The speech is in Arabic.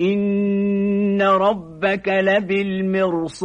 إن ربك لبالمرصاد